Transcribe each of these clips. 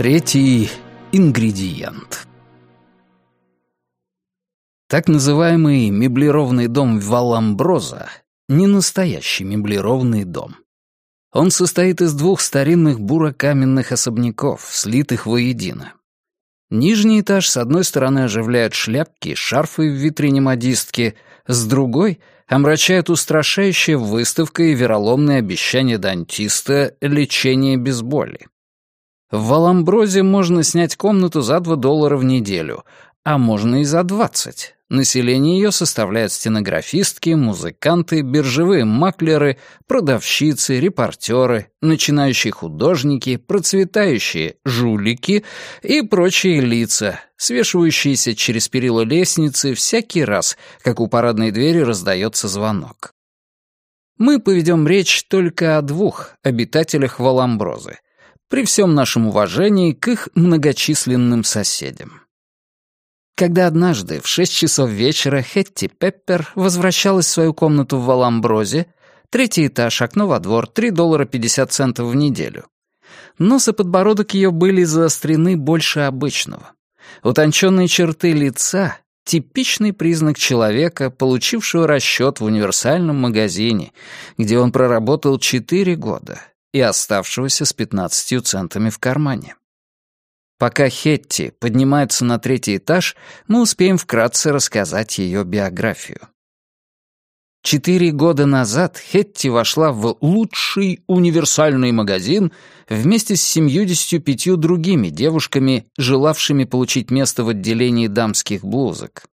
Третий ингредиент. Так называемый меблированный дом Валамброза — не настоящий меблированный дом. Он состоит из двух старинных бурокаменных особняков, слитых воедино. Нижний этаж с одной стороны оживляют шляпки, шарфы в витрине модистки, с другой — омрачает устрашающая выставка и вероломные обещания дантиста лечения без боли. В Валамброзе можно снять комнату за 2 доллара в неделю, а можно и за 20. Население ее составляет стенографистки, музыканты, биржевые маклеры, продавщицы, репортеры, начинающие художники, процветающие жулики и прочие лица, свешивающиеся через перила лестницы всякий раз, как у парадной двери раздается звонок. Мы поведем речь только о двух обитателях Валамброзы — при всем нашем уважении к их многочисленным соседям. Когда однажды в шесть часов вечера Хетти Пеппер возвращалась в свою комнату в Валамброзе, третий этаж, окно во двор, 3 доллара 50 центов в неделю. Нос и подбородок ее были заострены больше обычного. Утонченные черты лица — типичный признак человека, получившего расчет в универсальном магазине, где он проработал четыре года и оставшегося с 15 центами в кармане. Пока Хетти поднимается на третий этаж, мы успеем вкратце рассказать ее биографию. Четыре года назад Хетти вошла в лучший универсальный магазин вместе с 75 другими девушками, желавшими получить место в отделении дамских блузок.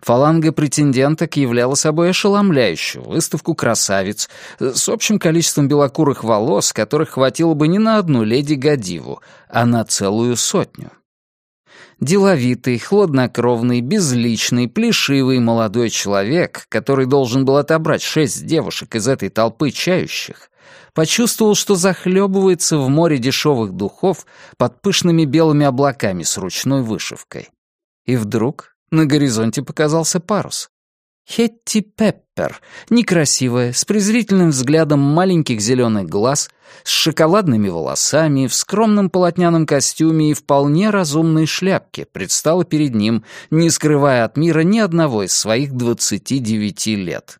Фаланга претенденток являла собой ошеломляющую выставку красавиц с общим количеством белокурых волос, которых хватило бы не на одну леди Гадиву, а на целую сотню. Деловитый, хладнокровный, безличный, плешивый молодой человек, который должен был отобрать шесть девушек из этой толпы чающих, почувствовал, что захлебывается в море дешевых духов под пышными белыми облаками с ручной вышивкой. И вдруг на горизонте показался парус. Хетти Пеппер, некрасивая, с презрительным взглядом маленьких зеленых глаз, с шоколадными волосами, в скромном полотняном костюме и вполне разумной шляпке, предстала перед ним, не скрывая от мира ни одного из своих двадцати девяти лет.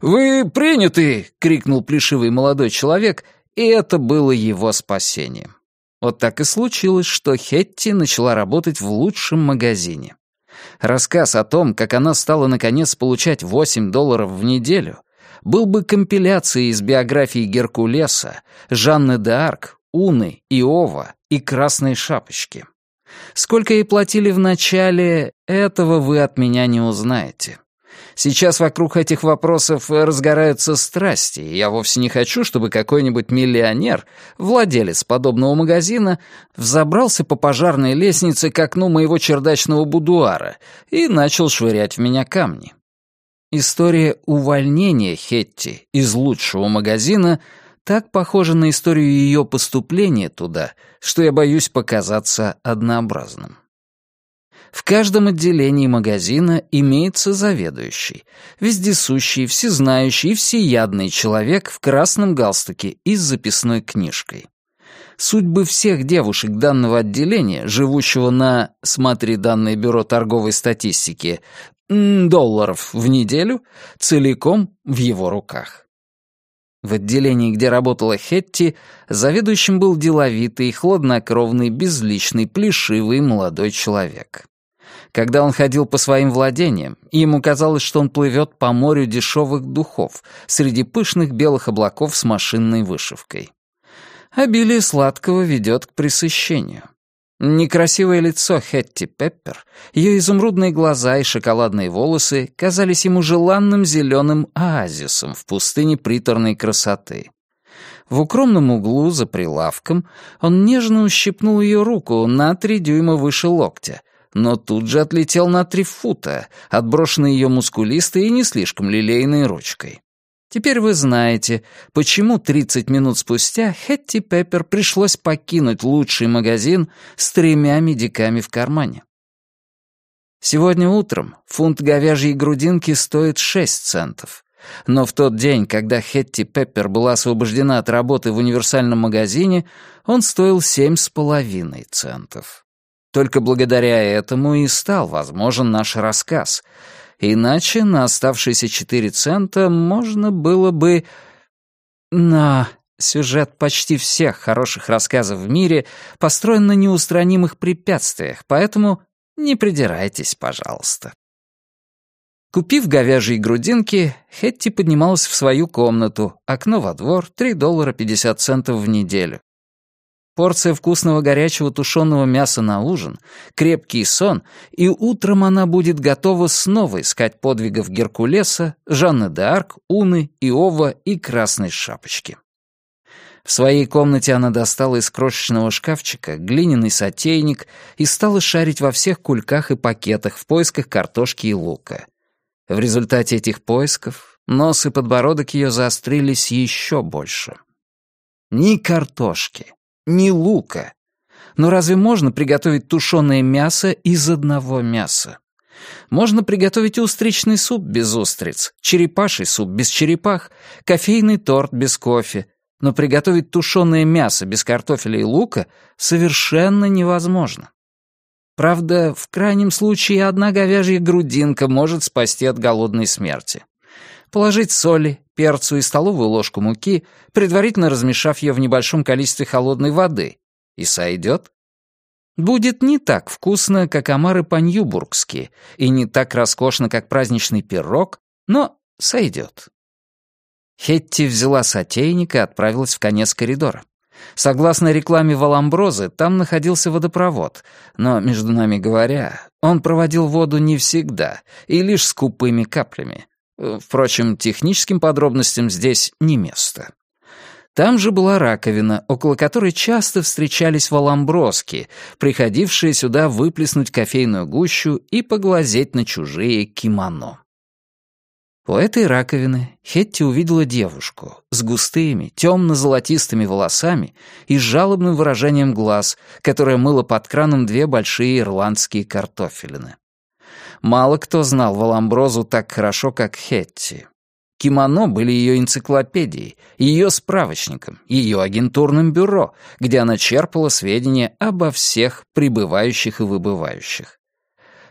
«Вы приняты!» — крикнул плешивый молодой человек, и это было его спасением. Вот так и случилось, что Хетти начала работать в лучшем магазине. Рассказ о том, как она стала наконец получать 8 долларов в неделю, был бы компиляцией из биографии Геркулеса, Жанны д'Арк, Уны, Иова и Красной Шапочки. Сколько ей платили в начале, этого вы от меня не узнаете. Сейчас вокруг этих вопросов разгораются страсти, и я вовсе не хочу, чтобы какой-нибудь миллионер, владелец подобного магазина, взобрался по пожарной лестнице к окну моего чердачного будуара и начал швырять в меня камни. История увольнения Хетти из лучшего магазина так похожа на историю ее поступления туда, что я боюсь показаться однообразным. В каждом отделении магазина имеется заведующий, вездесущий, всезнающий и всеядный человек в красном галстуке и с записной книжкой. Судьбы всех девушек данного отделения, живущего на, смотри данные Бюро торговой статистики, долларов в неделю, целиком в его руках. В отделении, где работала Хетти, заведующим был деловитый, хладнокровный, безличный, плешивый молодой человек. Когда он ходил по своим владениям, ему казалось, что он плывет по морю дешевых духов среди пышных белых облаков с машинной вышивкой. Обилие сладкого ведет к пресыщению. Некрасивое лицо Хетти Пеппер, ее изумрудные глаза и шоколадные волосы казались ему желанным зеленым оазисом в пустыне приторной красоты. В укромном углу за прилавком он нежно ущипнул ее руку на три дюйма выше локтя, но тут же отлетел на три фута, отброшенный ее мускулистой и не слишком лилейной ручкой. Теперь вы знаете, почему 30 минут спустя Хетти Пеппер пришлось покинуть лучший магазин с тремя медиками в кармане. Сегодня утром фунт говяжьей грудинки стоит 6 центов, Но в тот день, когда Хетти Пеппер была освобождена от работы в универсальном магазине, он стоил семь с половиной центов. Только благодаря этому и стал возможен наш рассказ. Иначе на оставшиеся четыре цента можно было бы... Но сюжет почти всех хороших рассказов в мире построен на неустранимых препятствиях, поэтому не придирайтесь, пожалуйста. Купив говяжьи грудинки, Хетти поднималась в свою комнату, окно во двор, 3 доллара 50 центов в неделю. Порция вкусного горячего тушеного мяса на ужин, крепкий сон, и утром она будет готова снова искать подвигов Геркулеса, Жанны д'Арк, Уны, Иова и Красной Шапочки. В своей комнате она достала из крошечного шкафчика глиняный сотейник и стала шарить во всех кульках и пакетах в поисках картошки и лука — в результате этих поисков нос и подбородок ее заострились еще больше. Ни картошки, ни лука. Но разве можно приготовить тушеное мясо из одного мяса? Можно приготовить устричный суп без устриц, черепаший суп без черепах, кофейный торт без кофе, но приготовить тушеное мясо без картофеля и лука совершенно невозможно. Правда, в крайнем случае одна говяжья грудинка может спасти от голодной смерти. Положить соли, перцу и столовую ложку муки, предварительно размешав ее в небольшом количестве холодной воды. И сойдет. Будет не так вкусно, как омары по-ньюбургски, и не так роскошно, как праздничный пирог, но сойдет. Хетти взяла сотейник и отправилась в конец коридора. Согласно рекламе Валамброзы, там находился водопровод, но, между нами говоря, он проводил воду не всегда и лишь скупыми каплями. Впрочем, техническим подробностям здесь не место. Там же была раковина, около которой часто встречались валамброски, приходившие сюда выплеснуть кофейную гущу и поглазеть на чужие кимоно. У этой раковины Хетти увидела девушку с густыми, темно-золотистыми волосами и жалобным выражением глаз, которая мыла под краном две большие ирландские картофелины. Мало кто знал Валамброзу так хорошо, как Хетти. Кимоно были ее энциклопедией, ее справочником, ее агентурным бюро, где она черпала сведения обо всех прибывающих и выбывающих.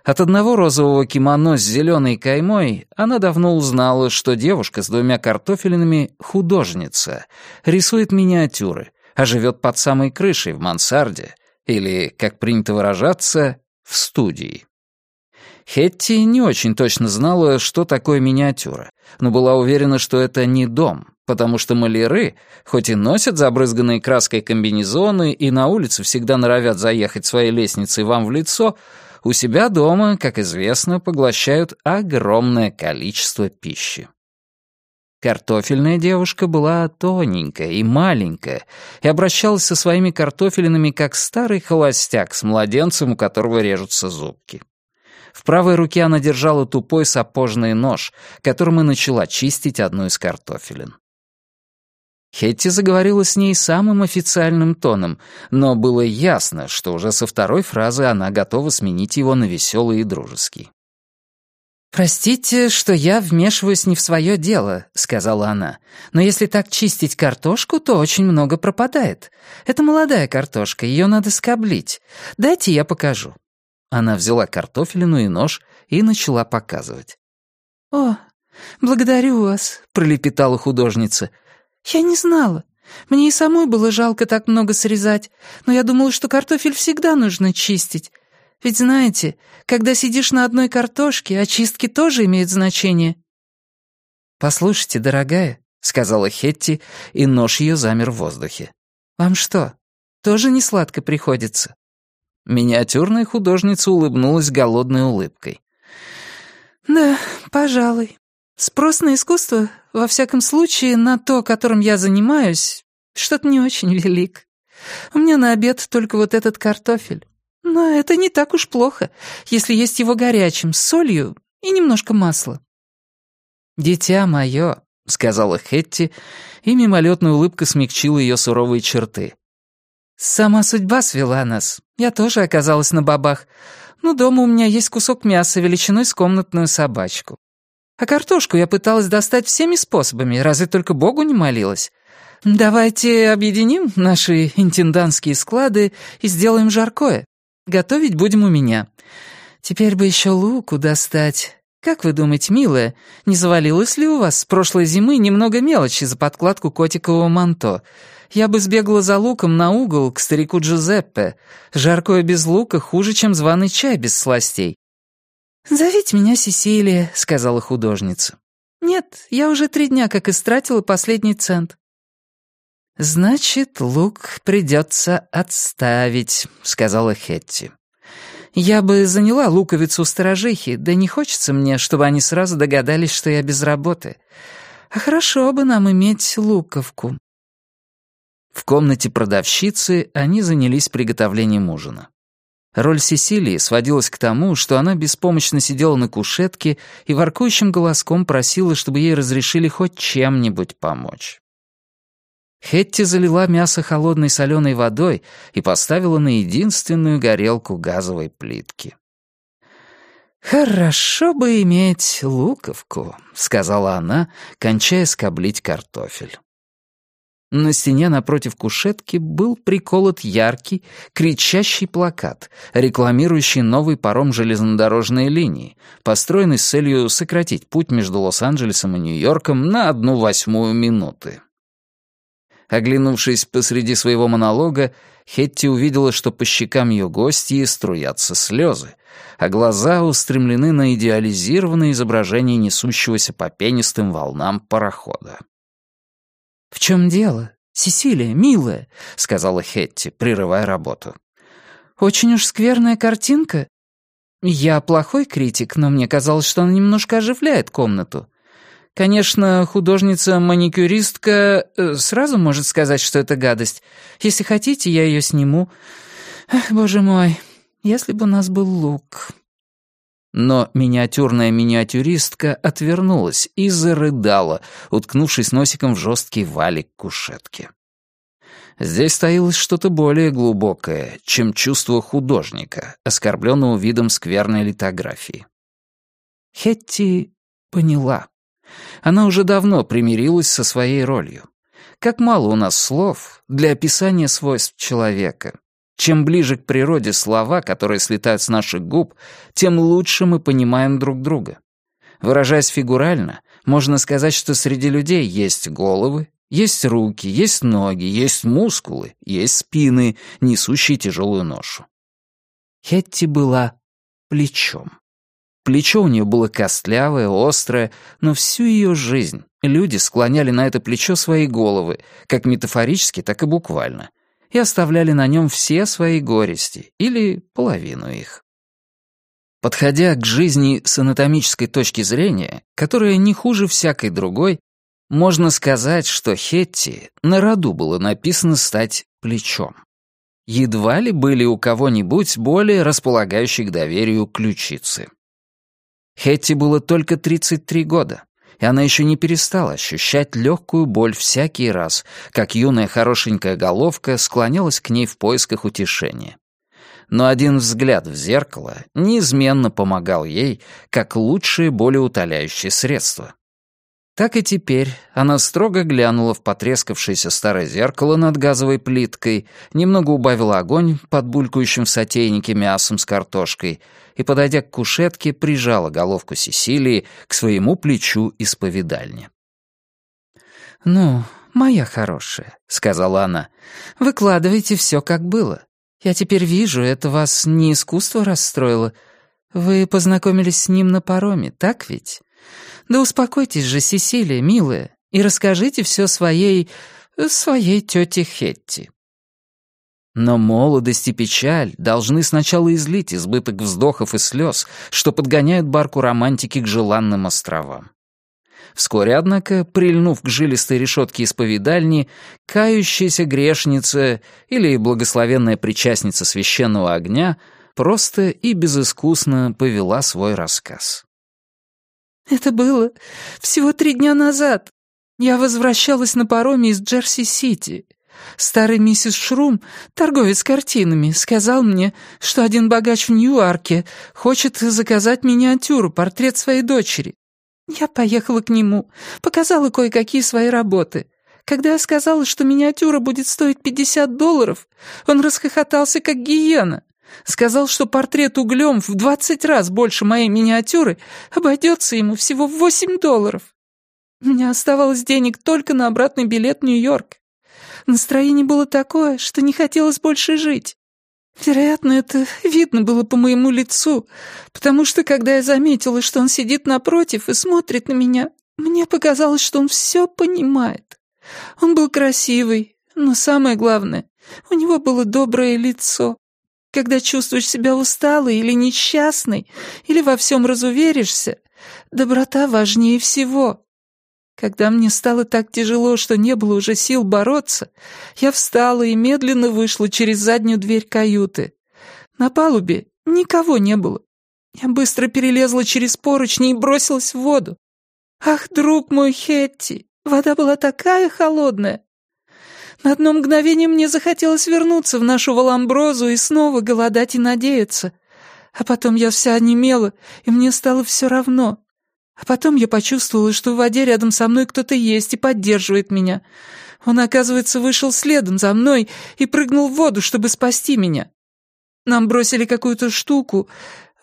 От одного розового кимоно с зеленой каймой она давно узнала, что девушка с двумя картофелинами — художница, рисует миниатюры, а живет под самой крышей в мансарде, или, как принято выражаться, в студии. Хетти не очень точно знала, что такое миниатюра, но была уверена, что это не дом, потому что маляры, хоть и носят забрызганные краской комбинезоны и на улице всегда норовят заехать своей лестницей вам в лицо, у себя дома, как известно, поглощают огромное количество пищи. Картофельная девушка была тоненькая и маленькая и обращалась со своими картофелинами как старый холостяк с младенцем, у которого режутся зубки. В правой руке она держала тупой сапожный нож, которым и начала чистить одну из картофелин. Хетти заговорила с ней самым официальным тоном, но было ясно, что уже со второй фразы она готова сменить его на веселый и дружеский. «Простите, что я вмешиваюсь не в свое дело», — сказала она. «Но если так чистить картошку, то очень много пропадает. Это молодая картошка, ее надо скоблить. Дайте я покажу». Она взяла картофелину и нож и начала показывать. «О, благодарю вас», — пролепетала художница. «Я не знала. Мне и самой было жалко так много срезать, но я думала, что картофель всегда нужно чистить. Ведь знаете, когда сидишь на одной картошке, очистки тоже имеют значение». «Послушайте, дорогая», — сказала Хетти, и нож ее замер в воздухе. «Вам что, тоже не сладко приходится?» Миниатюрная художница улыбнулась голодной улыбкой. «Да, пожалуй. Спрос на искусство, во всяком случае, на то, которым я занимаюсь, что-то не очень велик. У меня на обед только вот этот картофель. Но это не так уж плохо, если есть его горячим, с солью и немножко масла. «Дитя мое», — сказала Хетти, и мимолетная улыбка смягчила ее суровые черты. «Сама судьба свела нас. Я тоже оказалась на бабах. Но дома у меня есть кусок мяса величиной с комнатную собачку. А картошку я пыталась достать всеми способами, разве только Богу не молилась. Давайте объединим наши интендантские склады и сделаем жаркое. Готовить будем у меня. Теперь бы еще луку достать. Как вы думаете, милая, не завалилось ли у вас с прошлой зимы немного мелочи за подкладку котикового манто? Я бы сбегала за луком на угол к старику Джузеппе. Жаркое без лука хуже, чем званый чай без сластей. «Зовите меня Сесилия», — сказала художница. «Нет, я уже три дня как истратила последний цент». «Значит, лук придется отставить», — сказала Хетти. «Я бы заняла луковицу у сторожихи, да не хочется мне, чтобы они сразу догадались, что я без работы. А хорошо бы нам иметь луковку». В комнате продавщицы они занялись приготовлением ужина. Роль Сесилии сводилась к тому, что она беспомощно сидела на кушетке и воркующим голоском просила, чтобы ей разрешили хоть чем-нибудь помочь. Хетти залила мясо холодной соленой водой и поставила на единственную горелку газовой плитки. «Хорошо бы иметь луковку», — сказала она, кончая скоблить картофель. На стене напротив кушетки был приколот яркий, кричащий плакат, рекламирующий новый паром железнодорожной линии, построенный с целью сократить путь между Лос-Анджелесом и Нью-Йорком на одну восьмую минуты. Оглянувшись посреди своего монолога, Хетти увидела, что по щекам ее гостьи струятся слезы, а глаза устремлены на идеализированное изображение несущегося по пенистым волнам парохода. «В чем дело? Сесилия, милая», — сказала Хетти, прерывая работу. «Очень уж скверная картинка. Я плохой критик, но мне казалось, что она немножко оживляет комнату. Конечно, художница-маникюристка э, сразу может сказать, что это гадость. Если хотите, я ее сниму. Эх, боже мой, если бы у нас был лук». Но миниатюрная миниатюристка отвернулась и зарыдала, уткнувшись носиком в жесткий валик кушетки. Здесь таилось что-то более глубокое, чем чувство художника, оскорбленного видом скверной литографии. Хетти поняла. Она уже давно примирилась со своей ролью. Как мало у нас слов для описания свойств человека. Чем ближе к природе слова, которые слетают с наших губ, тем лучше мы понимаем друг друга. Выражаясь фигурально, можно сказать, что среди людей есть головы, есть руки, есть ноги, есть мускулы, есть спины, несущие тяжелую ношу. Хетти была плечом. Плечо у нее было костлявое, острое, но всю ее жизнь люди склоняли на это плечо свои головы, как метафорически, так и буквально, и оставляли на нем все свои горести, или половину их. Подходя к жизни с анатомической точки зрения, которая не хуже всякой другой, можно сказать, что Хетти на роду было написано стать плечом. Едва ли были у кого-нибудь более располагающих к доверию ключицы. Хетти было только 33 года, и она еще не перестала ощущать легкую боль всякий раз, как юная хорошенькая головка склонялась к ней в поисках утешения. Но один взгляд в зеркало неизменно помогал ей, как лучшее болеутоляющее средство. Так и теперь она строго глянула в потрескавшееся старое зеркало над газовой плиткой, немного убавила огонь под булькающим в сотейнике мясом с картошкой и, подойдя к кушетке, прижала головку Сесилии к своему плечу исповедальни. «Ну, моя хорошая», — сказала она, — «выкладывайте все, как было. Я теперь вижу, это вас не искусство расстроило. Вы познакомились с ним на пароме, так ведь?» Да успокойтесь же, Сесилия, милая, и расскажите все своей... своей тете Хетти. Но молодость и печаль должны сначала излить избыток вздохов и слез, что подгоняют барку романтики к желанным островам. Вскоре, однако, прильнув к жилистой решетке исповедальни, кающаяся грешница или благословенная причастница священного огня просто и безыскусно повела свой рассказ. «Это было всего три дня назад. Я возвращалась на пароме из Джерси-Сити. Старый миссис Шрум, торговец картинами, сказал мне, что один богач в Ньюарке хочет заказать миниатюру, портрет своей дочери. Я поехала к нему, показала кое-какие свои работы. Когда я сказала, что миниатюра будет стоить 50 долларов, он расхохотался, как гиена. Сказал, что портрет углем в 20 раз больше моей миниатюры обойдется ему всего в 8 долларов. Меня оставалось денег только на обратный билет в Нью-Йорк. Настроение было такое, что не хотелось больше жить. Вероятно, это видно было по моему лицу, потому что, когда я заметила, что он сидит напротив и смотрит на меня, мне показалось, что он все понимает. Он был красивый, но самое главное, у него было доброе лицо. Когда чувствуешь себя усталой или несчастной, или во всем разуверишься, доброта важнее всего. Когда мне стало так тяжело, что не было уже сил бороться, я встала и медленно вышла через заднюю дверь каюты. На палубе никого не было. Я быстро перелезла через поручни и бросилась в воду. Ах, друг мой Хетти, вода была такая холодная. На одно мгновение мне захотелось вернуться в нашу Валамброзу и снова голодать и надеяться. А потом я вся онемела, и мне стало все равно. А потом я почувствовала, что в воде рядом со мной кто-то есть и поддерживает меня. Он, оказывается, вышел следом за мной и прыгнул в воду, чтобы спасти меня. Нам бросили какую-то штуку,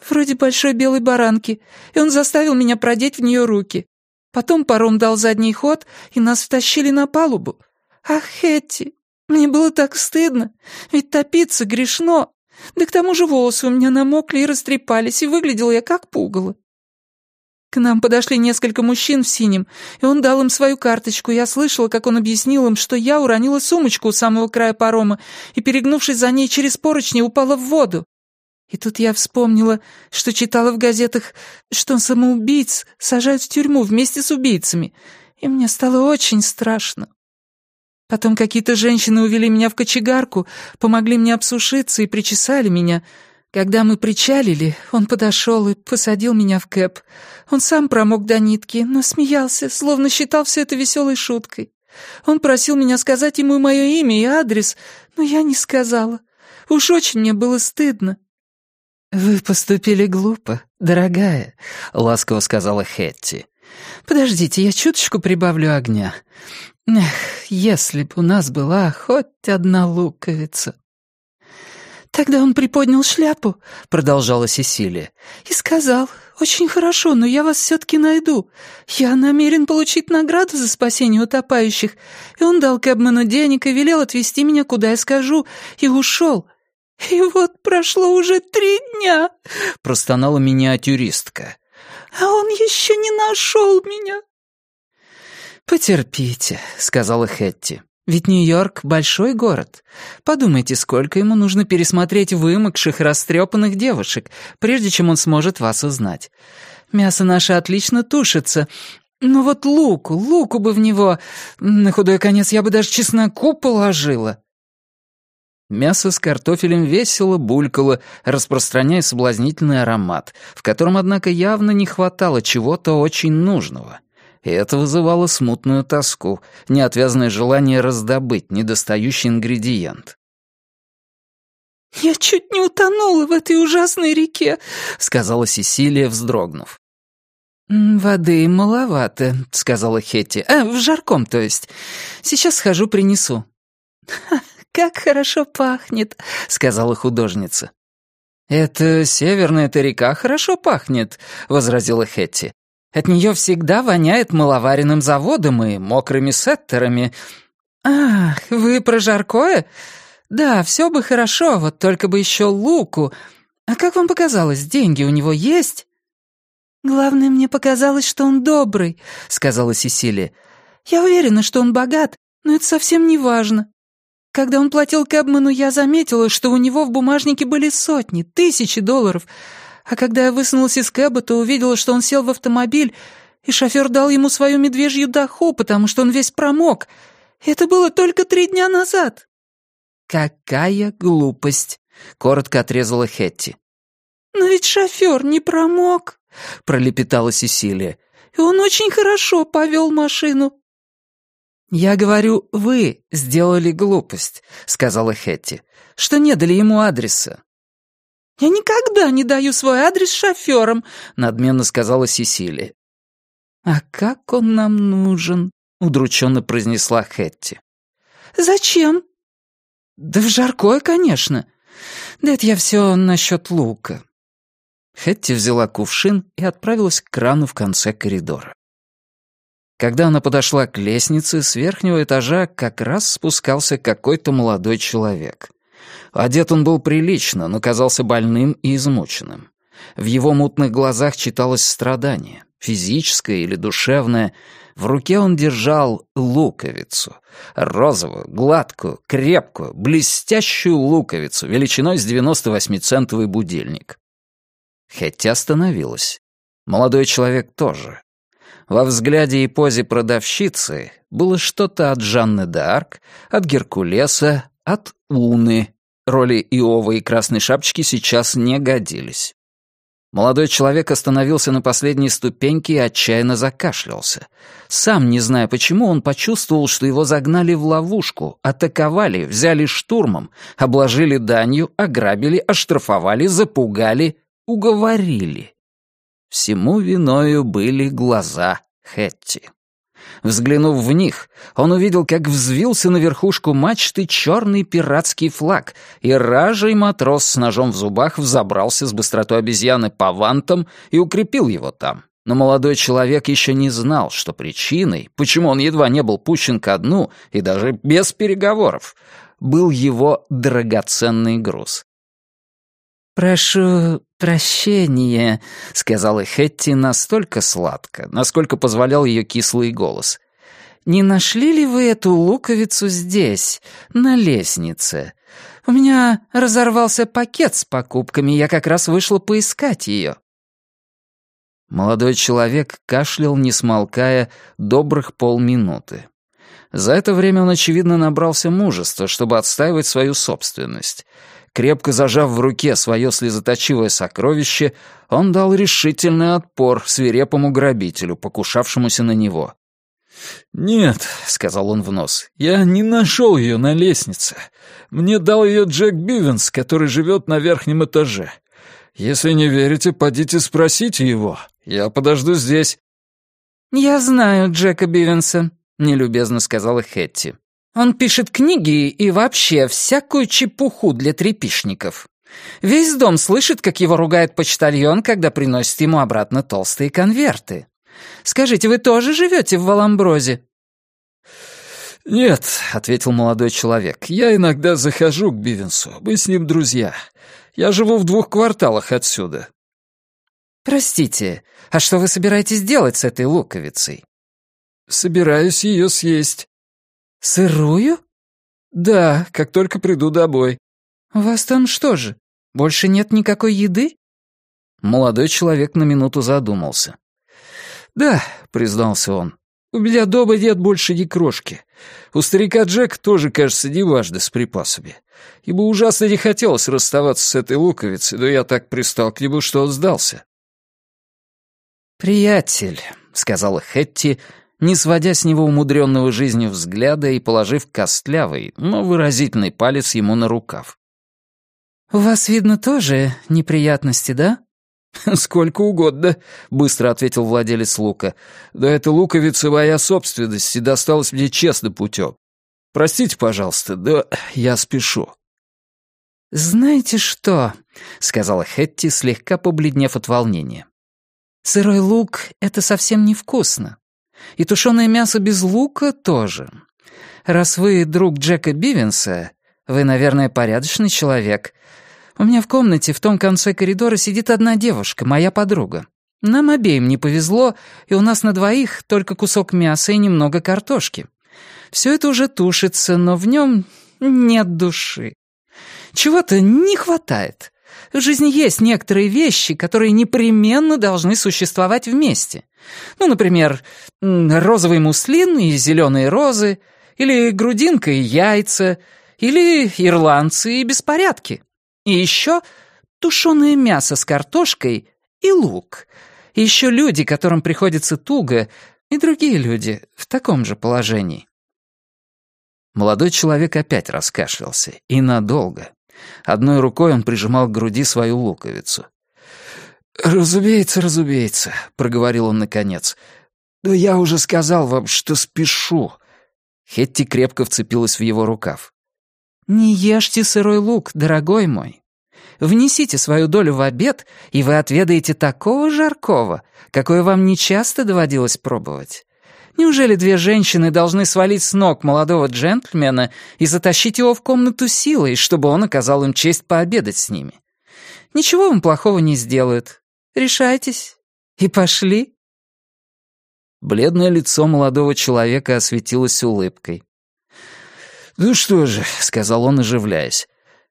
вроде большой белой баранки, и он заставил меня продеть в нее руки. Потом паром дал задний ход, и нас втащили на палубу. Ах, Хетти, мне было так стыдно, ведь топиться грешно. Да к тому же волосы у меня намокли и растрепались, и выглядела я как пугало. К нам подошли несколько мужчин в синем, и он дал им свою карточку. Я слышала, как он объяснил им, что я уронила сумочку у самого края парома и, перегнувшись за ней через поручни, упала в воду. И тут я вспомнила, что читала в газетах, что самоубийц сажают в тюрьму вместе с убийцами, и мне стало очень страшно. Потом какие-то женщины увели меня в кочегарку, помогли мне обсушиться и причесали меня — когда мы причалили, он подошел и посадил меня в кэп. Он сам промок до нитки, но смеялся, словно считал все это веселой шуткой. Он просил меня сказать ему мое имя и адрес, но я не сказала. Уж очень мне было стыдно. «Вы поступили глупо, дорогая», — ласково сказала Хетти. «Подождите, я чуточку прибавлю огня. Эх, если б у нас была хоть одна луковица». «Тогда он приподнял шляпу», — продолжала Сесилия, «и сказал, «Очень хорошо, но я вас все-таки найду. Я намерен получить награду за спасение утопающих». И он дал Кэбману денег и велел отвезти меня, куда я скажу, и ушел. «И вот прошло уже три дня», — простонала миниатюристка. «А он еще не нашел меня». «Потерпите», — сказала Хетти. Ведь Нью-Йорк — большой город. Подумайте, сколько ему нужно пересмотреть вымокших, растрепанных девушек, прежде чем он сможет вас узнать. Мясо наше отлично тушится. Но вот луку, луку бы в него... На худой конец я бы даже чесноку положила. Мясо с картофелем весело булькало, распространяя соблазнительный аромат, в котором, однако, явно не хватало чего-то очень нужного и это вызывало смутную тоску, неотвязное желание раздобыть недостающий ингредиент. «Я чуть не утонула в этой ужасной реке», — сказала Сесилия, вздрогнув. «Воды маловато», — сказала Хетти. «А, в жарком, то есть. Сейчас схожу, принесу». «Как хорошо пахнет», — сказала художница. «Это северная-то река хорошо пахнет», — возразила Хетти. От нее всегда воняет маловаренным заводом и мокрыми сеттерами. Ах, вы про жаркое? Да, все бы хорошо, вот только бы еще луку. А как вам показалось, деньги у него есть? Главное, мне показалось, что он добрый, сказала Сесилия. Я уверена, что он богат, но это совсем не важно. Когда он платил Кэбману, я заметила, что у него в бумажнике были сотни, тысячи долларов — а когда я высунулась из кэба, то увидела, что он сел в автомобиль, и шофер дал ему свою медвежью даху, потому что он весь промок. Это было только три дня назад». «Какая глупость!» — коротко отрезала Хетти. «Но ведь шофер не промок», — пролепетала Сесилия. «И он очень хорошо повел машину». «Я говорю, вы сделали глупость», — сказала Хетти, «что не дали ему адреса. «Я никогда не даю свой адрес шоферам», — надменно сказала Сесилия. «А как он нам нужен?» — удрученно произнесла Хэтти. «Зачем?» «Да в жаркое, конечно. Да это я все насчет лука». Хэтти взяла кувшин и отправилась к крану в конце коридора. Когда она подошла к лестнице, с верхнего этажа как раз спускался какой-то молодой человек. Одет он был прилично, но казался больным и измученным. В его мутных глазах читалось страдание, физическое или душевное. В руке он держал луковицу. Розовую, гладкую, крепкую, блестящую луковицу величиной с 98-центовый будильник. Хэтти остановилась. Молодой человек тоже. Во взгляде и позе продавщицы было что-то от Жанны д'Арк, от Геркулеса, от Уны. Роли Иова и Красной Шапочки сейчас не годились. Молодой человек остановился на последней ступеньке и отчаянно закашлялся. Сам, не зная почему, он почувствовал, что его загнали в ловушку, атаковали, взяли штурмом, обложили данью, ограбили, оштрафовали, запугали, уговорили. Всему виною были глаза Хэтти. Взглянув в них, он увидел, как взвился на верхушку мачты черный пиратский флаг, и ражей матрос с ножом в зубах взобрался с быстротой обезьяны по вантам и укрепил его там. Но молодой человек еще не знал, что причиной, почему он едва не был пущен ко дну, и даже без переговоров, был его драгоценный груз. «Прошу прощения», — сказала Хетти настолько сладко, насколько позволял ее кислый голос. «Не нашли ли вы эту луковицу здесь, на лестнице? У меня разорвался пакет с покупками, я как раз вышла поискать ее». Молодой человек кашлял, не смолкая, добрых полминуты. За это время он, очевидно, набрался мужества, чтобы отстаивать свою собственность — Крепко зажав в руке свое слезоточивое сокровище, он дал решительный отпор свирепому грабителю, покушавшемуся на него. «Нет», — сказал он в нос, — «я не нашел ее на лестнице. Мне дал ее Джек Бивенс, который живет на верхнем этаже. Если не верите, подите спросите его. Я подожду здесь». «Я знаю Джека Бивенса», — нелюбезно сказала Хэтти. Он пишет книги и вообще всякую чепуху для трепишников. Весь дом слышит, как его ругает почтальон, когда приносит ему обратно толстые конверты. Скажите, вы тоже живете в Валамброзе?» «Нет», — ответил молодой человек, — «я иногда захожу к Бивенсу, мы с ним друзья. Я живу в двух кварталах отсюда». «Простите, а что вы собираетесь делать с этой луковицей?» «Собираюсь ее съесть». «Сырую?» «Да, как только приду домой». «У вас там что же, больше нет никакой еды?» Молодой человек на минуту задумался. «Да», — признался он, — «у меня дома нет больше ни крошки. У старика Джека тоже, кажется, неважно с припасами. Ему ужасно не хотелось расставаться с этой луковицей, но я так пристал к нему, что он сдался». «Приятель», — сказала Хетти, не сводя с него умудренного жизнью взгляда и положив костлявый, но выразительный палец ему на рукав. «У вас, видно, тоже неприятности, да?» «Сколько угодно», — быстро ответил владелец лука. «Да это луковица моя собственность и досталась мне честно путем. Простите, пожалуйста, да я спешу». «Знаете что?» — сказала Хетти, слегка побледнев от волнения. «Сырой лук — это совсем невкусно. И тушеное мясо без лука тоже. Раз вы друг Джека Бивенса, вы, наверное, порядочный человек. У меня в комнате в том конце коридора сидит одна девушка, моя подруга. Нам обеим не повезло, и у нас на двоих только кусок мяса и немного картошки. Все это уже тушится, но в нем нет души. Чего-то не хватает. В жизни есть некоторые вещи, которые непременно должны существовать вместе. Ну, например, розовый муслин и зеленые розы, или грудинка и яйца, или ирландцы и беспорядки. И еще тушеное мясо с картошкой и лук. И еще люди, которым приходится туго, и другие люди в таком же положении. Молодой человек опять раскашлялся, и надолго. Одной рукой он прижимал к груди свою луковицу. «Разумеется, разумеется», — проговорил он наконец. «Да я уже сказал вам, что спешу». Хетти крепко вцепилась в его рукав. «Не ешьте сырой лук, дорогой мой. Внесите свою долю в обед, и вы отведаете такого жаркого, какое вам нечасто доводилось пробовать. Неужели две женщины должны свалить с ног молодого джентльмена и затащить его в комнату силой, чтобы он оказал им честь пообедать с ними? Ничего вам плохого не сделают. Решайтесь. И пошли. Бледное лицо молодого человека осветилось улыбкой. «Ну что же», — сказал он, оживляясь,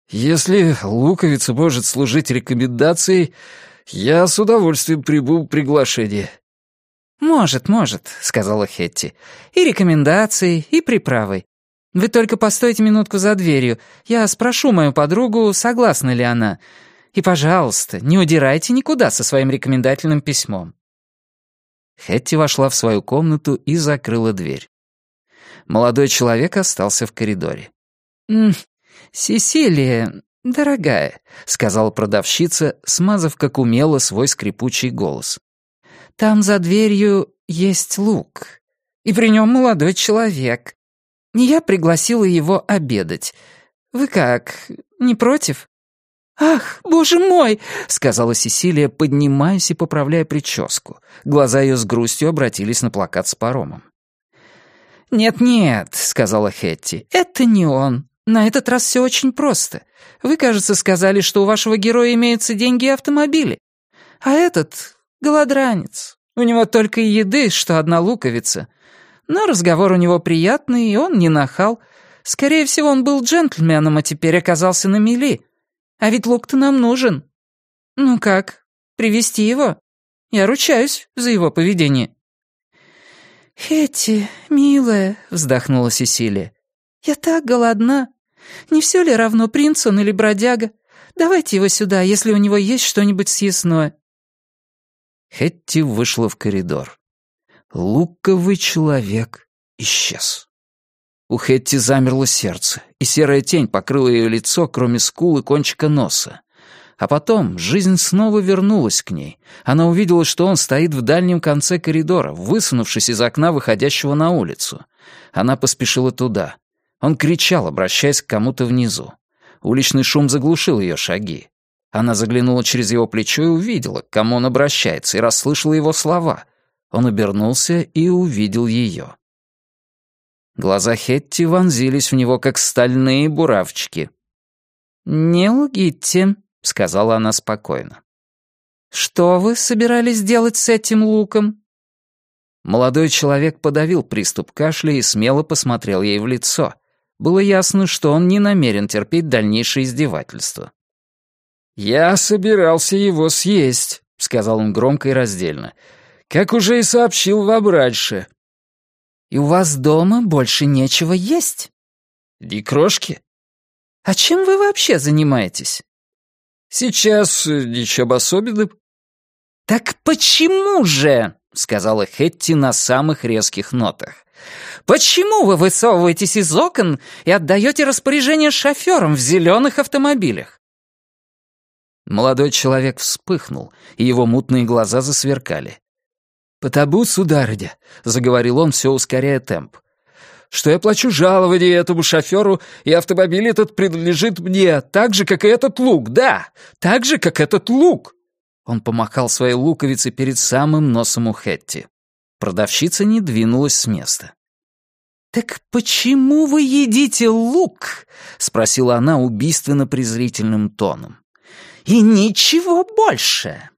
«если луковица может служить рекомендацией, я с удовольствием прибу в приглашение». «Может, может», — сказала Хетти. «И рекомендации, и приправы. Вы только постойте минутку за дверью. Я спрошу мою подругу, согласна ли она. И, пожалуйста, не удирайте никуда со своим рекомендательным письмом». Хетти вошла в свою комнату и закрыла дверь. Молодой человек остался в коридоре. «М -м, «Сесилия, дорогая», — сказала продавщица, смазав как умело свой скрипучий голос. «Там за дверью есть лук, и при нем молодой человек. Я пригласила его обедать. Вы как, не против?» «Ах, боже мой!» — сказала Сесилия, поднимаясь и поправляя прическу. Глаза ее с грустью обратились на плакат с паромом. «Нет-нет», — сказала Хетти, — «это не он. На этот раз все очень просто. Вы, кажется, сказали, что у вашего героя имеются деньги и автомобили. А этот — голодранец. У него только и еды, что одна луковица. Но разговор у него приятный, и он не нахал. Скорее всего, он был джентльменом, а теперь оказался на мели. А ведь лук-то нам нужен. Ну как, привести его? Я ручаюсь за его поведение». «Хетти, милая», — вздохнула Сесилия, — «я так голодна. Не все ли равно, принц он или бродяга? Давайте его сюда, если у него есть что-нибудь съестное». Хетти вышла в коридор. Луковый человек исчез. У Хетти замерло сердце, и серая тень покрыла ее лицо, кроме скул и кончика носа. А потом жизнь снова вернулась к ней. Она увидела, что он стоит в дальнем конце коридора, высунувшись из окна, выходящего на улицу. Она поспешила туда. Он кричал, обращаясь к кому-то внизу. Уличный шум заглушил ее шаги. Она заглянула через его плечо и увидела, к кому он обращается, и расслышала его слова. Он обернулся и увидел ее. Глаза Хетти вонзились в него, как стальные буравчики. «Не лгите», — сказала она спокойно. «Что вы собирались делать с этим луком?» Молодой человек подавил приступ кашля и смело посмотрел ей в лицо. Было ясно, что он не намерен терпеть дальнейшее издевательство. «Я собирался его съесть», — сказал он громко и раздельно. «Как уже и сообщил вам раньше, и у вас дома больше нечего есть. И крошки. А чем вы вообще занимаетесь? Сейчас э, ничем особенным. Так почему же, сказала Хетти на самых резких нотах. Почему вы высовываетесь из окон и отдаете распоряжение шоферам в зеленых автомобилях? Молодой человек вспыхнул, и его мутные глаза засверкали. «Потому, сударыня», — заговорил он, все ускоряя темп, «что я плачу жалование этому шоферу, и автомобиль этот принадлежит мне, так же, как и этот лук, да, так же, как этот лук». Он помахал своей луковицей перед самым носом у Хетти. Продавщица не двинулась с места. «Так почему вы едите лук?» — спросила она убийственно-презрительным тоном. «И ничего больше!»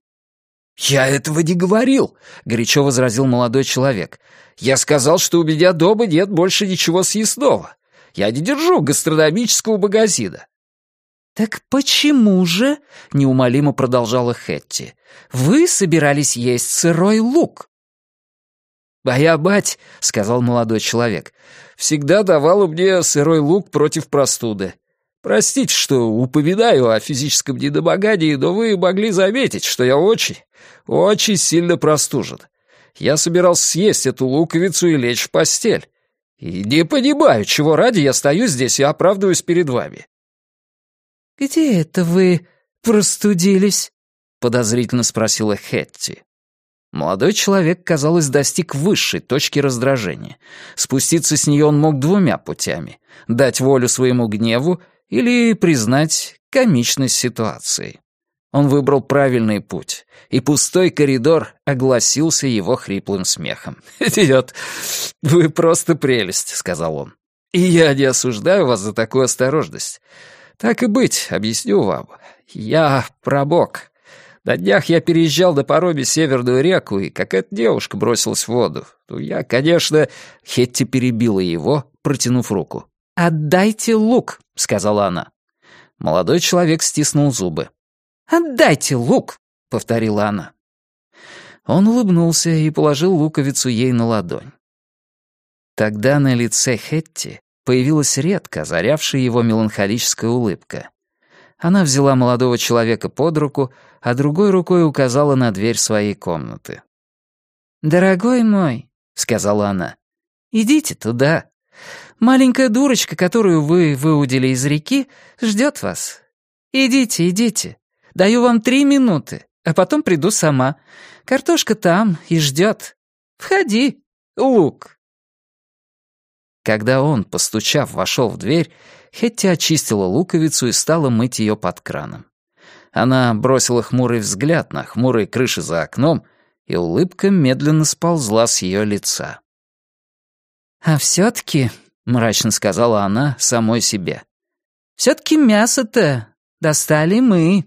«Я этого не говорил», — горячо возразил молодой человек. «Я сказал, что у меня дома нет больше ничего съестного. Я не держу гастрономического магазина». «Так почему же?» — неумолимо продолжала Хетти. «Вы собирались есть сырой лук». «Моя мать», — сказал молодой человек, — «всегда давала мне сырой лук против простуды. Простите, что упоминаю о физическом недомогании, но вы могли заметить, что я очень, очень сильно простужен. Я собирался съесть эту луковицу и лечь в постель. И не понимаю, чего ради я стою здесь и оправдываюсь перед вами». «Где это вы простудились?» — подозрительно спросила Хетти. Молодой человек, казалось, достиг высшей точки раздражения. Спуститься с нее он мог двумя путями — дать волю своему гневу или признать комичность ситуации. Он выбрал правильный путь, и пустой коридор огласился его хриплым смехом. «Идет, вы просто прелесть», — сказал он. «И я не осуждаю вас за такую осторожность. Так и быть, объясню вам. Я пробок. На днях я переезжал до пороби Северную реку, и какая-то девушка бросилась в воду. Я, конечно...» Хетти перебила его, протянув руку. «Отдайте лук», — сказала она. Молодой человек стиснул зубы. «Отдайте лук», — повторила она. Он улыбнулся и положил луковицу ей на ладонь. Тогда на лице Хетти появилась редко озарявшая его меланхолическая улыбка. Она взяла молодого человека под руку, а другой рукой указала на дверь своей комнаты. «Дорогой мой», — сказала она, — «идите туда. Маленькая дурочка, которую вы выудили из реки, ждет вас. Идите, идите. Даю вам три минуты, а потом приду сама. Картошка там и ждет. Входи, лук». Когда он, постучав, вошел в дверь, Хетти очистила луковицу и стала мыть ее под краном. Она бросила хмурый взгляд на хмурые крыши за окном, и улыбка медленно сползла с ее лица. «А все-таки», — мрачно сказала она самой себе, — «все-таки мясо-то достали мы».